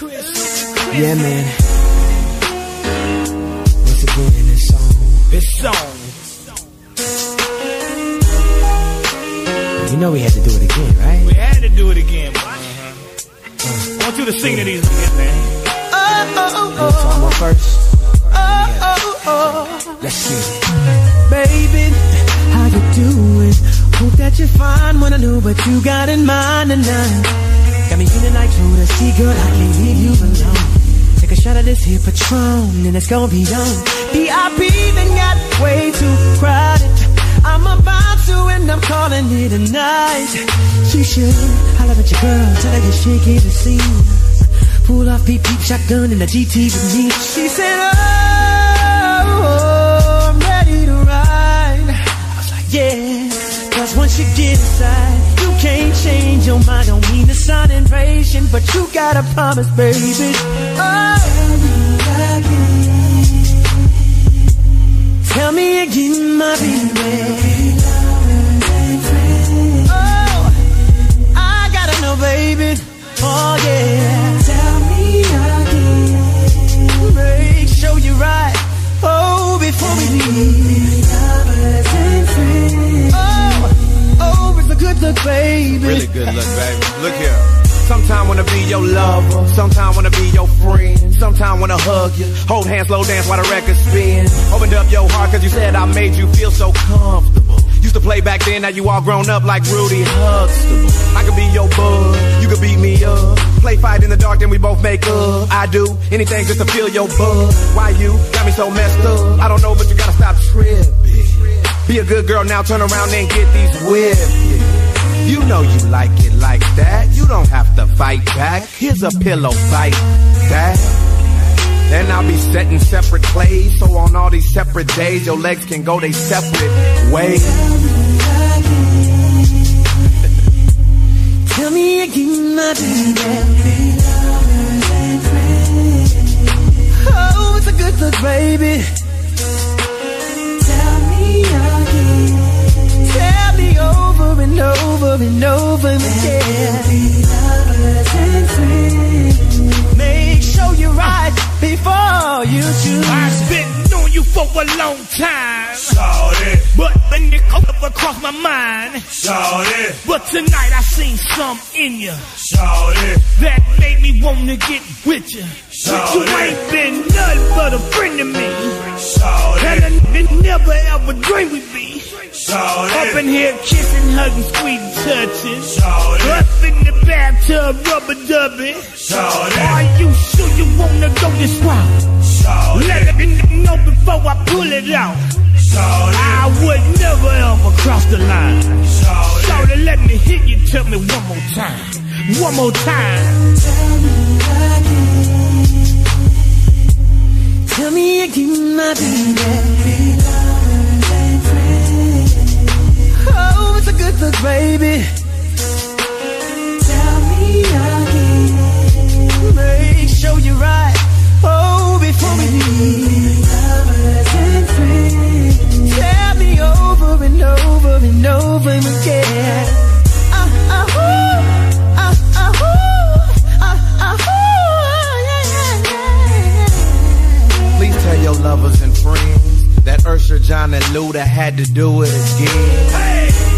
Yeah, man. Once again, this song. This song. You know we had to do it again, right? We had to do it again, boy. I want you to sing to these again, man. It's on my first. Let's get it. Baby, how you doing? Hope that you're fine when I know what you got in mind tonight. Got me feeling like to see, girl, I can't leave you alone. Take a shot of this here Patron, and it's gonna be on. VIP then got way too crowded. I'm about to, and I'm calling it a night. She should holler at your girl, tell her you're shaking the scene. Pull off peep peep shotgun in the GT with me. She said, oh, oh, I'm ready to ride. I was like, Yeah. Cause once you get inside, you can't change your mind. Don't mean to sound impatient, but you gotta promise, baby. Oh, tell me again, my baby. Oh, I gotta know, baby. Oh, yeah. Really good look, baby. Look here. Sometime wanna be your lover, sometime wanna be your friend, sometime wanna hug you, hold hands, slow dance while the record spin. Opened up your heart cause you said I made you feel so comfortable. Used to play back then, now you all grown up like Rudy Huxtable. I could be your bud, you could beat me up. Play fight in the dark, then we both make up. I do anything just to feel your buzz. Why you got me so messed up? I don't know, but you gotta stop tripping. Be a good girl now, turn around and get these whipped. You know you like it like that. You don't have to fight back. Here's a pillow fight that. Then I'll be setting separate plays. So on all these separate days, your legs can go they separate ways. Tell me again, my baby. Oh, it's a good look, baby. Over and over again. Make sure you're right before you choose. I've been knowing you for a long time. Shorty, But then it come up across my mind. shorty, But tonight I seen some in you shorty, that made me wanna get with you. Shawty. You ain't been nothing but a friend to me. And shorty, I n- never ever dreamed we'd be up in here kissing, hugging, squeezing, touching. shorty, Up in the bathtub, rubber dubbing. shorty, Are you sure you wanna go this route? shorty, Let me know before I pull it out. shorty, I would never ever cross the line. shorty. Shorty, let me hit you. Tell me one more time. One more time. Tell me again, my baby. Oh, it's a baby. Tell me again. Make sure you're right. Oh, before we leave. Tell me over and over and over again. Ah, ah. Ah, ah. Ah, ah, lovers and friends that Usher, Jon, and Luda had to do it again. Uh,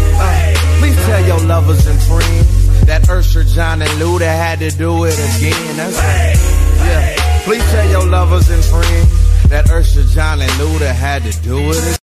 please tell your lovers and friends that Usher, Jon, and Luda had to do it again. That's yeah. Please tell your lovers and friends that Usher, Jon, and Luda had to do it again.